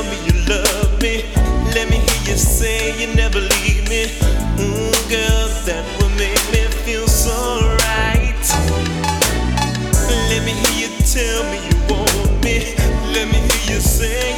tell me you love me. Let me hear you say you never leave me. Mm, girl, that will make me feel so right. Let me hear you tell me you want me. Let me hear you say.